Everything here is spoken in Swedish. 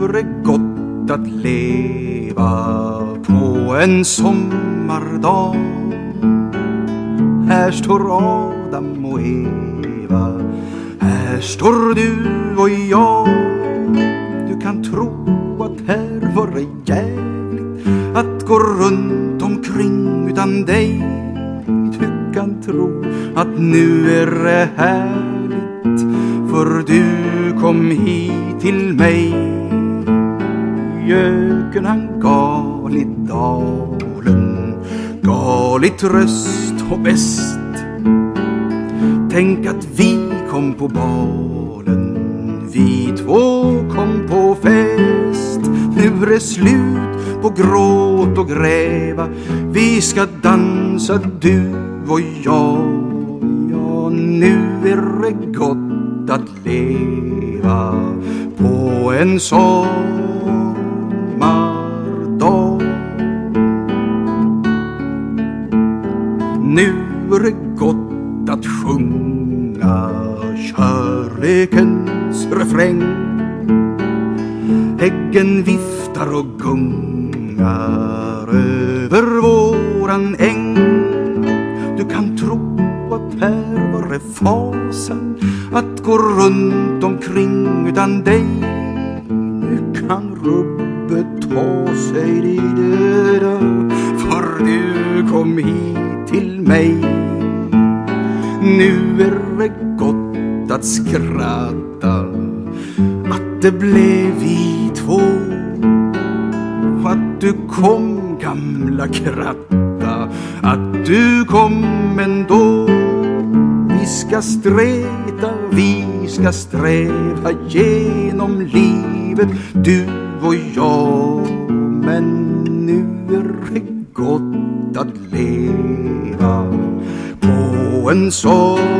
vore gott att leva på en sommardag. Här står Adam och Eva. Här står du och jag. Du kan tro att här vore jävligt att gå runt omkring utan dig. Du kan tro att nu är det härligt för du kom hit till mig Göken han gal i dalen. Gal i tröst och bäst. Tänk att vi kom på balen. Vi två kom på fest. Nu är det slut på gråt och gräva. Vi ska dansa du och jag. Ja, nu är det gott att leva på en sång. Nu är det gott att sjunga kärlekens refräng. Häggen viftar och gungar över våran äng. Du kan tro att här var det fasan att gå runt omkring utan dig Nu kan rubbet ta sig dig för du kom hit till mig. Nu är det gott att skratta att det blev vi två. Att du kom gamla kratta att du kom ändå. Vi ska streta, vi ska sträva genom livet du och jag. Men nu är det gott att leva på en sån